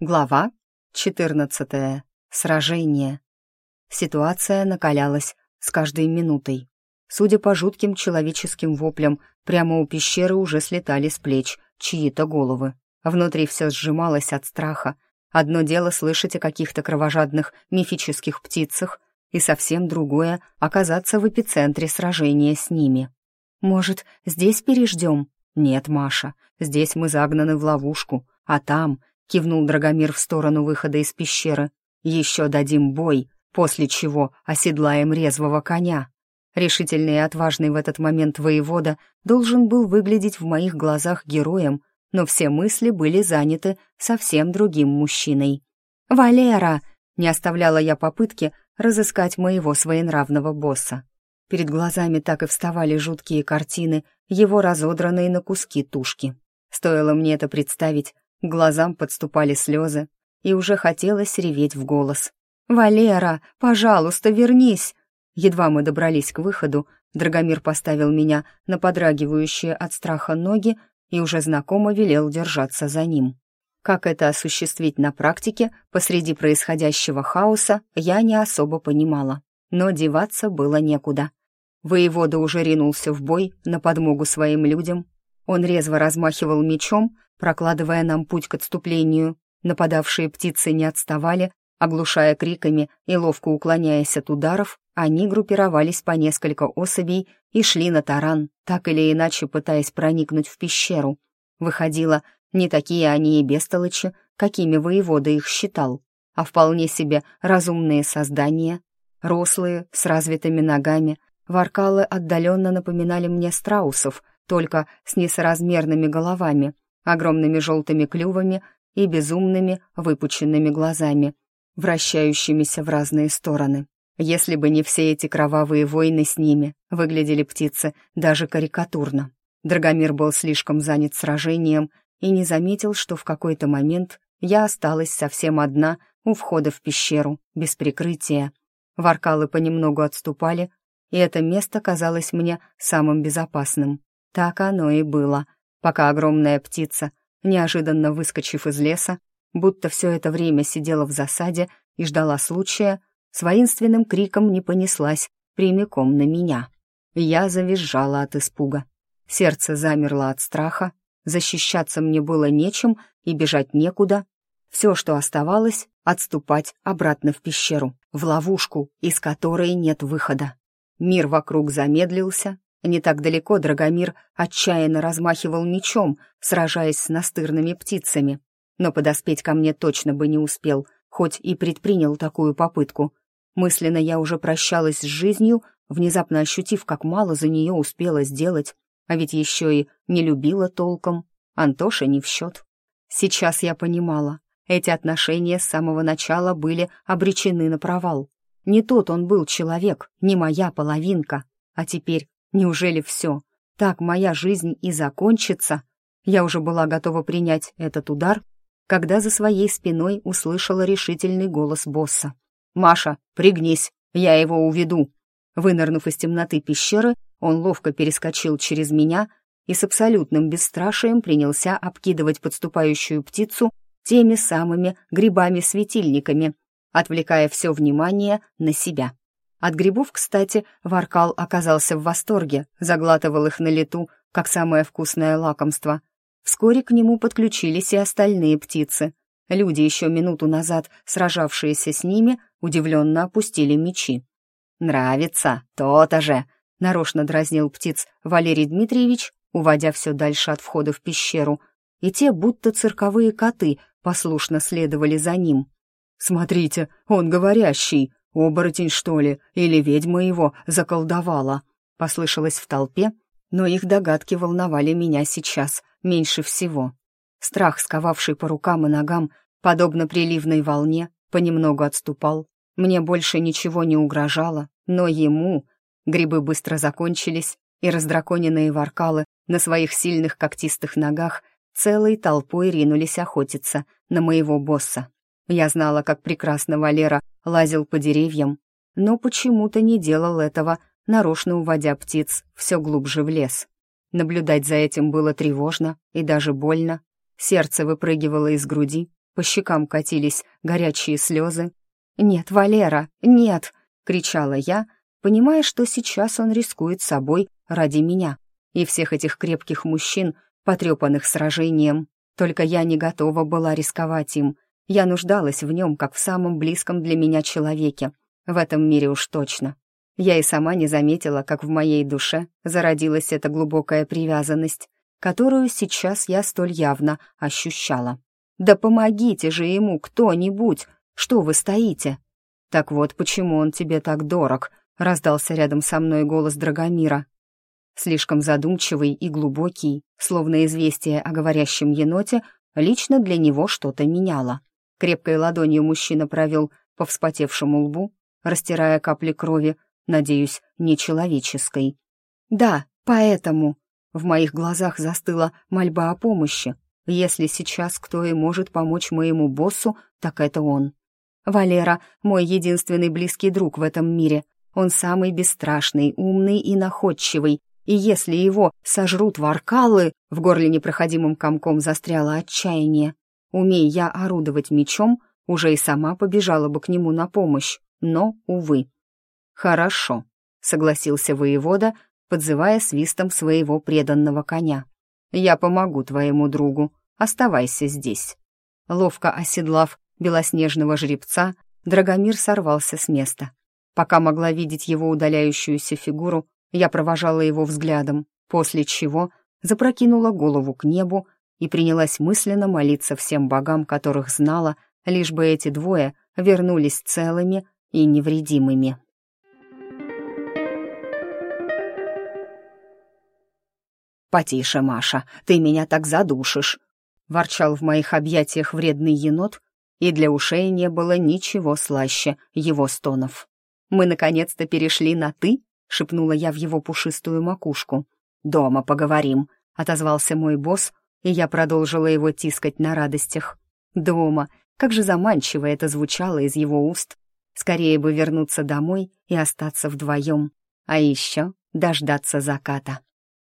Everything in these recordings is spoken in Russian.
Глава 14. Сражение. Ситуация накалялась с каждой минутой. Судя по жутким человеческим воплям, прямо у пещеры уже слетали с плеч чьи-то головы. Внутри все сжималось от страха. Одно дело слышать о каких-то кровожадных мифических птицах, и совсем другое — оказаться в эпицентре сражения с ними. «Может, здесь переждем?» «Нет, Маша, здесь мы загнаны в ловушку, а там — кивнул Драгомир в сторону выхода из пещеры. «Еще дадим бой, после чего оседлаем резвого коня». Решительный и отважный в этот момент воевода должен был выглядеть в моих глазах героем, но все мысли были заняты совсем другим мужчиной. «Валера!» — не оставляла я попытки разыскать моего своенравного босса. Перед глазами так и вставали жуткие картины, его разодранные на куски тушки. Стоило мне это представить, глазам подступали слезы, и уже хотелось реветь в голос. «Валера, пожалуйста, вернись!» Едва мы добрались к выходу, Драгомир поставил меня на подрагивающие от страха ноги и уже знакомо велел держаться за ним. Как это осуществить на практике посреди происходящего хаоса, я не особо понимала, но деваться было некуда. Воевода уже ринулся в бой на подмогу своим людям. Он резво размахивал мечом, прокладывая нам путь к отступлению. Нападавшие птицы не отставали, оглушая криками и ловко уклоняясь от ударов, они группировались по несколько особей и шли на таран, так или иначе пытаясь проникнуть в пещеру. Выходило, не такие они и бестолочи, какими воевода их считал, а вполне себе разумные создания, рослые, с развитыми ногами. Варкалы отдаленно напоминали мне страусов, только с несоразмерными головами, огромными желтыми клювами и безумными выпученными глазами, вращающимися в разные стороны. Если бы не все эти кровавые войны с ними, выглядели птицы даже карикатурно. Драгомир был слишком занят сражением и не заметил, что в какой-то момент я осталась совсем одна у входа в пещеру, без прикрытия. Варкалы понемногу отступали, и это место казалось мне самым безопасным. Так оно и было пока огромная птица, неожиданно выскочив из леса, будто все это время сидела в засаде и ждала случая, с воинственным криком не понеслась прямиком на меня. Я завизжала от испуга. Сердце замерло от страха, защищаться мне было нечем и бежать некуда. Все, что оставалось, отступать обратно в пещеру, в ловушку, из которой нет выхода. Мир вокруг замедлился, не так далеко Драгомир отчаянно размахивал мечом, сражаясь с настырными птицами. Но подоспеть ко мне точно бы не успел, хоть и предпринял такую попытку. Мысленно я уже прощалась с жизнью, внезапно ощутив, как мало за нее успела сделать, а ведь еще и не любила толком. Антоша не в счет. Сейчас я понимала, эти отношения с самого начала были обречены на провал. Не тот он был человек, не моя половинка, а теперь Неужели все? Так моя жизнь и закончится? Я уже была готова принять этот удар, когда за своей спиной услышала решительный голос босса. «Маша, пригнись, я его уведу!» Вынырнув из темноты пещеры, он ловко перескочил через меня и с абсолютным бесстрашием принялся обкидывать подступающую птицу теми самыми грибами-светильниками, отвлекая все внимание на себя. От грибов, кстати, Варкал оказался в восторге, заглатывал их на лету, как самое вкусное лакомство. Вскоре к нему подключились и остальные птицы. Люди, еще минуту назад сражавшиеся с ними, удивленно опустили мечи. «Нравится, то-то же!» — нарочно дразнил птиц Валерий Дмитриевич, уводя все дальше от входа в пещеру, и те, будто цирковые коты, послушно следовали за ним. «Смотрите, он говорящий!» «Оборотень, что ли? Или ведьма его заколдовала?» Послышалось в толпе, но их догадки волновали меня сейчас меньше всего. Страх, сковавший по рукам и ногам, подобно приливной волне, понемногу отступал. Мне больше ничего не угрожало, но ему... Грибы быстро закончились, и раздраконенные воркалы на своих сильных когтистых ногах целой толпой ринулись охотиться на моего босса. Я знала, как прекрасно Валера лазил по деревьям, но почему-то не делал этого, нарочно уводя птиц все глубже в лес. Наблюдать за этим было тревожно и даже больно. Сердце выпрыгивало из груди, по щекам катились горячие слезы. «Нет, Валера, нет!» — кричала я, понимая, что сейчас он рискует собой ради меня и всех этих крепких мужчин, потрепанных сражением. Только я не готова была рисковать им. Я нуждалась в нем, как в самом близком для меня человеке. В этом мире уж точно. Я и сама не заметила, как в моей душе зародилась эта глубокая привязанность, которую сейчас я столь явно ощущала. «Да помогите же ему кто-нибудь! Что вы стоите?» «Так вот, почему он тебе так дорог?» — раздался рядом со мной голос Драгомира. Слишком задумчивый и глубокий, словно известие о говорящем еноте, лично для него что-то меняло. Крепкой ладонью мужчина провел по вспотевшему лбу, растирая капли крови, надеюсь, нечеловеческой. «Да, поэтому...» В моих глазах застыла мольба о помощи. Если сейчас кто и может помочь моему боссу, так это он. Валера — мой единственный близкий друг в этом мире. Он самый бесстрашный, умный и находчивый. И если его сожрут варкалы, в горле непроходимым комком застряло отчаяние. Умей я орудовать мечом, уже и сама побежала бы к нему на помощь. Но, увы, «Хорошо», — согласился воевода, подзывая свистом своего преданного коня. «Я помогу твоему другу. Оставайся здесь». Ловко оседлав белоснежного жеребца, Драгомир сорвался с места. Пока могла видеть его удаляющуюся фигуру, я провожала его взглядом, после чего запрокинула голову к небу и принялась мысленно молиться всем богам, которых знала, лишь бы эти двое вернулись целыми и невредимыми. «Потише, Маша, ты меня так задушишь!» — ворчал в моих объятиях вредный енот, и для ушей не было ничего слаще его стонов. «Мы наконец-то перешли на «ты», — шепнула я в его пушистую макушку. «Дома поговорим», — отозвался мой босс, и я продолжила его тискать на радостях. «Дома! Как же заманчиво это звучало из его уст! Скорее бы вернуться домой и остаться вдвоем, а еще дождаться заката».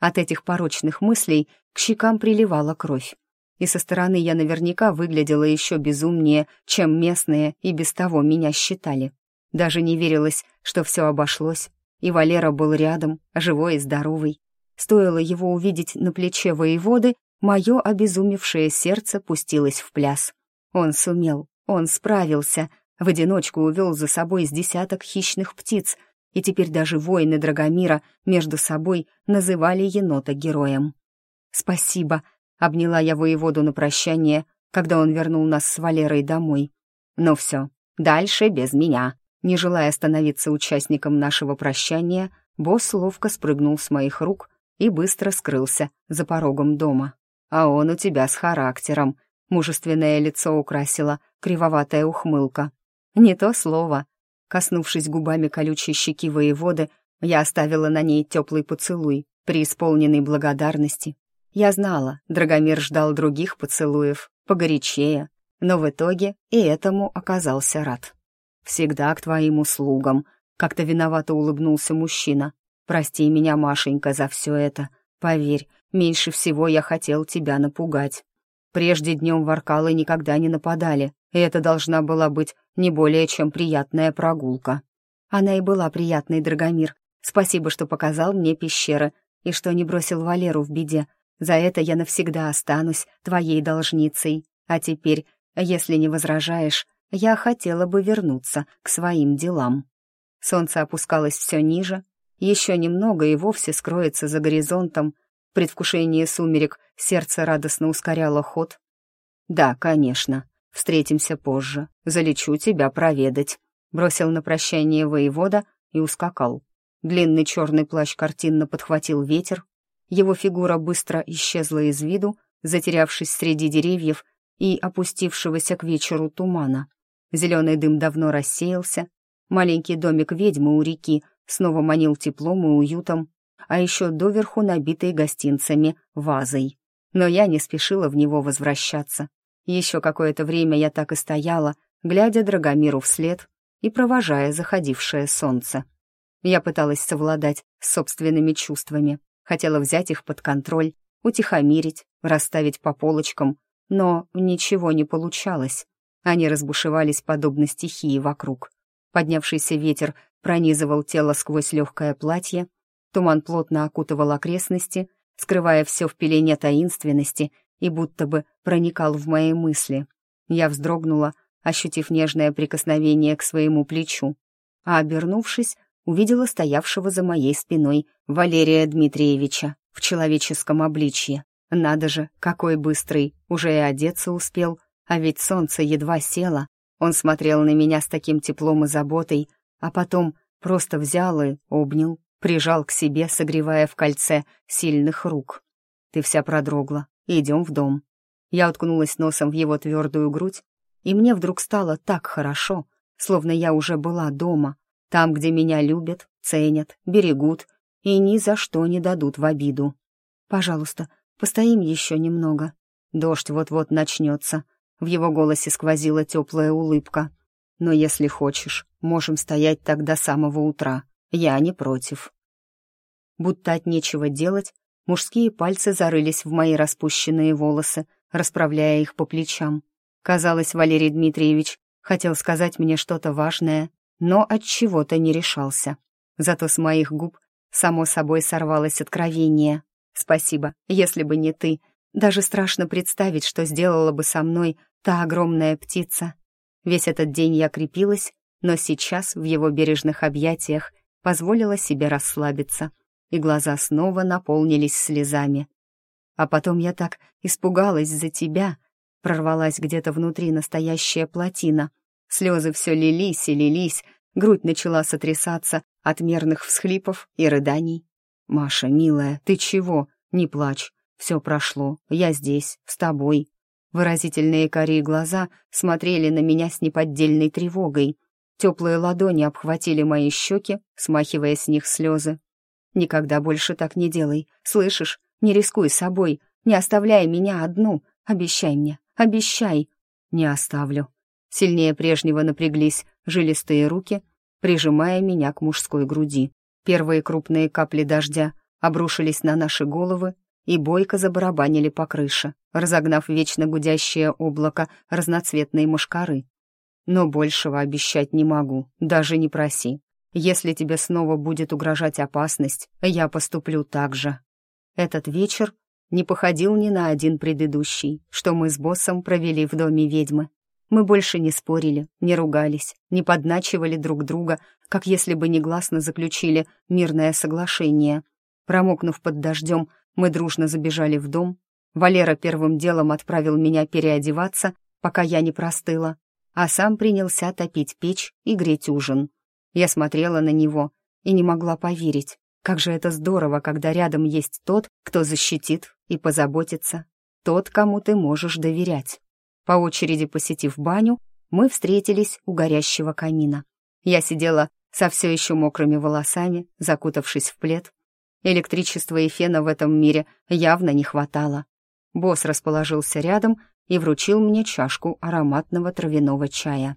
От этих порочных мыслей к щекам приливала кровь. И со стороны я наверняка выглядела еще безумнее, чем местные и без того меня считали. Даже не верилось, что все обошлось, и Валера был рядом, живой и здоровый. Стоило его увидеть на плече воеводы, мое обезумевшее сердце пустилось в пляс. Он сумел, он справился, в одиночку увел за собой с десяток хищных птиц, и теперь даже воины Драгомира между собой называли енота героем. «Спасибо», — обняла я воеводу на прощание, когда он вернул нас с Валерой домой. «Ну все, дальше без меня». Не желая становиться участником нашего прощания, босс ловко спрыгнул с моих рук и быстро скрылся за порогом дома. «А он у тебя с характером», — мужественное лицо украсила кривоватая ухмылка. «Не то слово», Коснувшись губами колючей щеки воеводы, я оставила на ней теплый поцелуй, преисполненный благодарности. Я знала, Драгомир ждал других поцелуев, погорячее, но в итоге и этому оказался рад. «Всегда к твоим услугам», — как-то виновато улыбнулся мужчина. «Прости меня, Машенька, за все это. Поверь, меньше всего я хотел тебя напугать. Прежде днем воркалы никогда не нападали, и это должна была быть не более чем приятная прогулка. Она и была приятной, Драгомир. Спасибо, что показал мне пещеры и что не бросил Валеру в беде. За это я навсегда останусь твоей должницей. А теперь, если не возражаешь, я хотела бы вернуться к своим делам. Солнце опускалось все ниже, еще немного и вовсе скроется за горизонтом. Предвкушении сумерек сердце радостно ускоряло ход. Да, конечно, Встретимся позже. Залечу тебя проведать», — бросил на прощание воевода и ускакал. Длинный черный плащ картинно подхватил ветер. Его фигура быстро исчезла из виду, затерявшись среди деревьев и опустившегося к вечеру тумана. Зеленый дым давно рассеялся. Маленький домик ведьмы у реки снова манил теплом и уютом, а еще доверху набитой гостинцами вазой. Но я не спешила в него возвращаться. Еще какое-то время я так и стояла, глядя Драгомиру вслед и провожая заходившее солнце. Я пыталась совладать с собственными чувствами, хотела взять их под контроль, утихомирить, расставить по полочкам, но ничего не получалось. Они разбушевались подобно стихии вокруг. Поднявшийся ветер пронизывал тело сквозь легкое платье, туман плотно окутывал окрестности, скрывая все в пелене таинственности и будто бы проникал в мои мысли. Я вздрогнула, ощутив нежное прикосновение к своему плечу, а, обернувшись, увидела стоявшего за моей спиной Валерия Дмитриевича в человеческом обличье. Надо же, какой быстрый, уже и одеться успел, а ведь солнце едва село. Он смотрел на меня с таким теплом и заботой, а потом просто взял и обнял, прижал к себе, согревая в кольце сильных рук. «Ты вся продрогла, идем в дом». Я уткнулась носом в его твердую грудь, и мне вдруг стало так хорошо, словно я уже была дома, там, где меня любят, ценят, берегут и ни за что не дадут в обиду. «Пожалуйста, постоим еще немного. Дождь вот-вот начнется». В его голосе сквозила теплая улыбка. «Но если хочешь, можем стоять так до самого утра. Я не против». Будто от нечего делать, мужские пальцы зарылись в мои распущенные волосы, расправляя их по плечам. Казалось, Валерий Дмитриевич хотел сказать мне что-то важное, но от чего-то не решался. Зато с моих губ само собой сорвалось откровение. Спасибо, если бы не ты. Даже страшно представить, что сделала бы со мной та огромная птица. Весь этот день я крепилась, но сейчас в его бережных объятиях позволила себе расслабиться, и глаза снова наполнились слезами. А потом я так испугалась за тебя, прорвалась где-то внутри настоящая плотина — Слезы все лились и лились, грудь начала сотрясаться от мерных всхлипов и рыданий. «Маша, милая, ты чего? Не плачь. Все прошло. Я здесь, с тобой». Выразительные карие глаза смотрели на меня с неподдельной тревогой. Теплые ладони обхватили мои щеки, смахивая с них слезы. «Никогда больше так не делай. Слышишь? Не рискуй собой. Не оставляй меня одну. Обещай мне. Обещай». «Не оставлю», Сильнее прежнего напряглись жилистые руки, прижимая меня к мужской груди. Первые крупные капли дождя обрушились на наши головы и бойко забарабанили по крыше, разогнав вечно гудящее облако разноцветной мошкары. Но большего обещать не могу, даже не проси. Если тебе снова будет угрожать опасность, я поступлю так же. Этот вечер не походил ни на один предыдущий, что мы с боссом провели в доме ведьмы. Мы больше не спорили, не ругались, не подначивали друг друга, как если бы негласно заключили мирное соглашение. Промокнув под дождем, мы дружно забежали в дом. Валера первым делом отправил меня переодеваться, пока я не простыла, а сам принялся топить печь и греть ужин. Я смотрела на него и не могла поверить, как же это здорово, когда рядом есть тот, кто защитит и позаботится, тот, кому ты можешь доверять. По очереди посетив баню, мы встретились у горящего камина. Я сидела со все еще мокрыми волосами, закутавшись в плед. Электричества и фена в этом мире явно не хватало. Босс расположился рядом и вручил мне чашку ароматного травяного чая.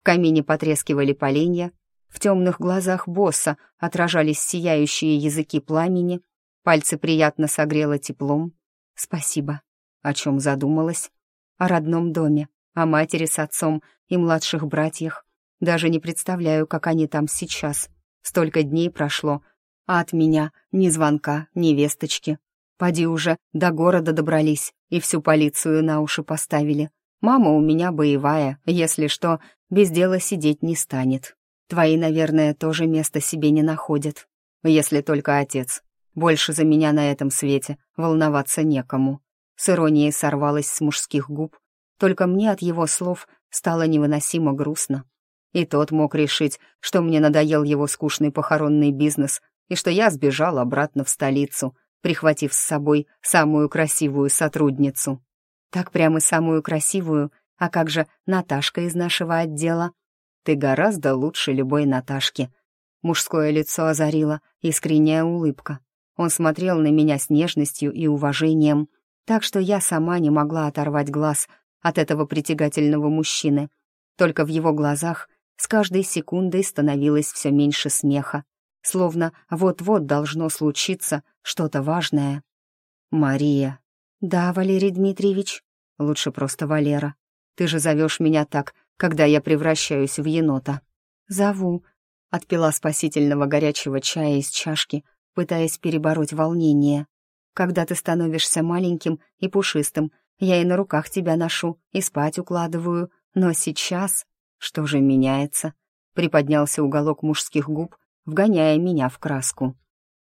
В камине потрескивали поленья, в темных глазах босса отражались сияющие языки пламени, пальцы приятно согрело теплом. «Спасибо», о чем задумалась о родном доме, о матери с отцом и младших братьях. Даже не представляю, как они там сейчас. Столько дней прошло, а от меня ни звонка, ни весточки. Поди уже до города добрались и всю полицию на уши поставили. Мама у меня боевая, если что, без дела сидеть не станет. Твои, наверное, тоже места себе не находят. Если только отец. Больше за меня на этом свете волноваться некому с иронией сорвалось с мужских губ, только мне от его слов стало невыносимо грустно. И тот мог решить, что мне надоел его скучный похоронный бизнес и что я сбежал обратно в столицу, прихватив с собой самую красивую сотрудницу. Так прямо самую красивую, а как же Наташка из нашего отдела? Ты гораздо лучше любой Наташки. Мужское лицо озарило искренняя улыбка. Он смотрел на меня с нежностью и уважением, так что я сама не могла оторвать глаз от этого притягательного мужчины. Только в его глазах с каждой секундой становилось все меньше смеха, словно вот-вот должно случиться что-то важное. «Мария». «Да, Валерий Дмитриевич». Лучше просто Валера. Ты же зовешь меня так, когда я превращаюсь в енота». «Зову», — отпила спасительного горячего чая из чашки, пытаясь перебороть волнение. «Когда ты становишься маленьким и пушистым, я и на руках тебя ношу, и спать укладываю, но сейчас...» «Что же меняется?» — приподнялся уголок мужских губ, вгоняя меня в краску.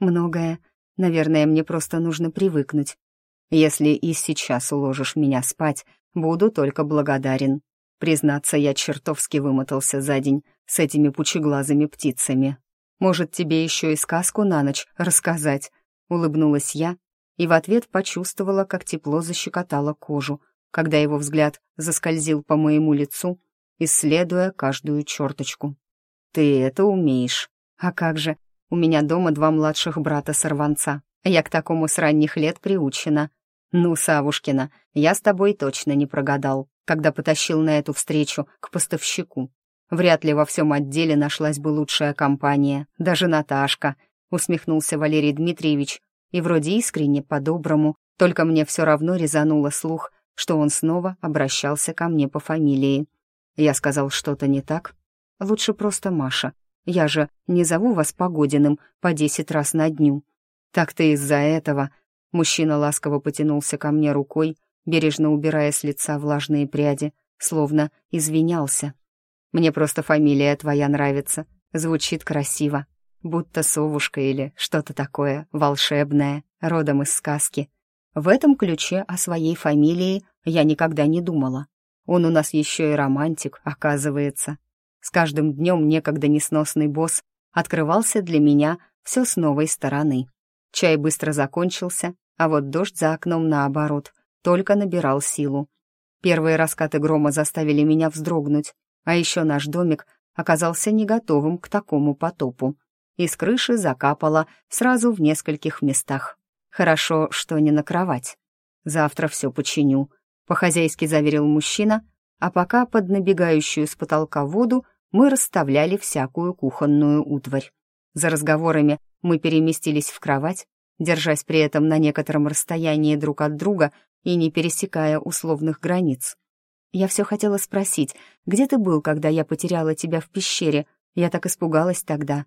«Многое. Наверное, мне просто нужно привыкнуть. Если и сейчас уложишь меня спать, буду только благодарен. Признаться, я чертовски вымотался за день с этими пучеглазыми птицами. Может, тебе еще и сказку на ночь рассказать?» Улыбнулась я и в ответ почувствовала, как тепло защекотало кожу, когда его взгляд заскользил по моему лицу, исследуя каждую черточку. «Ты это умеешь. А как же? У меня дома два младших брата-сорванца. Я к такому с ранних лет приучена. Ну, Савушкина, я с тобой точно не прогадал, когда потащил на эту встречу к поставщику. Вряд ли во всем отделе нашлась бы лучшая компания, даже Наташка, усмехнулся Валерий Дмитриевич, и вроде искренне, по-доброму, только мне все равно резануло слух, что он снова обращался ко мне по фамилии. Я сказал что-то не так? Лучше просто Маша. Я же не зову вас Погодиным по десять раз на дню. Так-то из-за этого мужчина ласково потянулся ко мне рукой, бережно убирая с лица влажные пряди, словно извинялся. Мне просто фамилия твоя нравится, звучит красиво, будто совушка или что-то такое волшебное, родом из сказки. В этом ключе о своей фамилии я никогда не думала. Он у нас еще и романтик, оказывается. С каждым днем некогда несносный босс открывался для меня все с новой стороны. Чай быстро закончился, а вот дождь за окном, наоборот, только набирал силу. Первые раскаты грома заставили меня вздрогнуть. А еще наш домик оказался не готовым к такому потопу. Из крыши закапало сразу в нескольких местах. Хорошо, что не на кровать. Завтра все починю, по-хозяйски заверил мужчина, а пока под набегающую с потолка воду мы расставляли всякую кухонную утварь. За разговорами мы переместились в кровать, держась при этом на некотором расстоянии друг от друга и не пересекая условных границ. Я все хотела спросить, где ты был, когда я потеряла тебя в пещере? Я так испугалась тогда.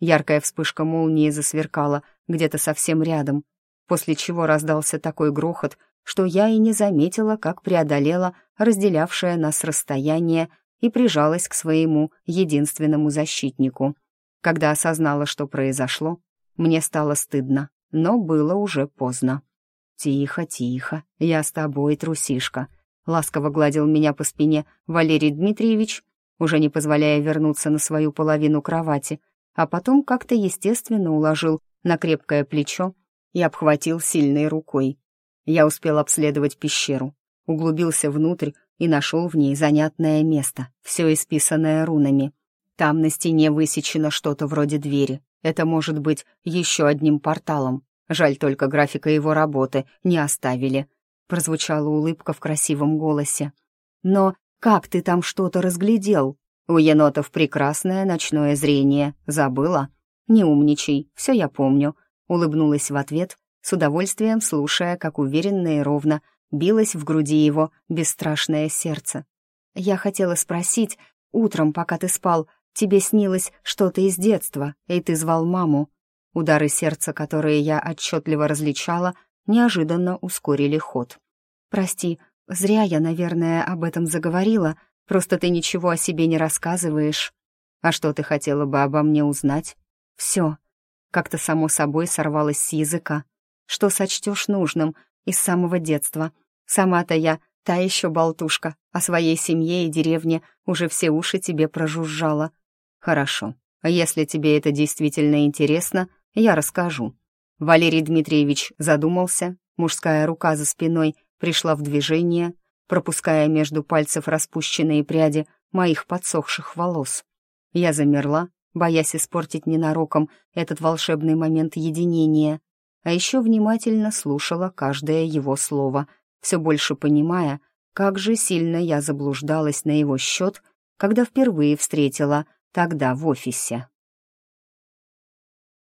Яркая вспышка молнии засверкала где-то совсем рядом, после чего раздался такой грохот, что я и не заметила, как преодолела разделявшее нас расстояние и прижалась к своему единственному защитнику. Когда осознала, что произошло, мне стало стыдно, но было уже поздно. «Тихо, тихо, я с тобой, трусишка», ласково гладил меня по спине Валерий Дмитриевич, уже не позволяя вернуться на свою половину кровати, а потом как-то естественно уложил на крепкое плечо и обхватил сильной рукой. Я успел обследовать пещеру, углубился внутрь и нашел в ней занятное место, все исписанное рунами. Там на стене высечено что-то вроде двери. Это может быть еще одним порталом. Жаль только графика его работы не оставили прозвучала улыбка в красивом голосе. «Но как ты там что-то разглядел? У енотов прекрасное ночное зрение. Забыла? Не умничай, все я помню», — улыбнулась в ответ, с удовольствием слушая, как уверенно и ровно билось в груди его бесстрашное сердце. «Я хотела спросить, утром, пока ты спал, тебе снилось что-то из детства, и ты звал маму?» Удары сердца, которые я отчетливо различала, — неожиданно ускорили ход. «Прости, зря я, наверное, об этом заговорила, просто ты ничего о себе не рассказываешь. А что ты хотела бы обо мне узнать? Все. Как-то само собой сорвалось с языка. Что сочтешь нужным из самого детства. Сама-то я та еще болтушка, о своей семье и деревне уже все уши тебе прожужжала. Хорошо, если тебе это действительно интересно, я расскажу. Валерий Дмитриевич задумался, мужская рука за спиной пришла в движение, пропуская между пальцев распущенные пряди моих подсохших волос. Я замерла, боясь испортить ненароком этот волшебный момент единения, а еще внимательно слушала каждое его слово, все больше понимая, как же сильно я заблуждалась на его счет, когда впервые встретила тогда в офисе.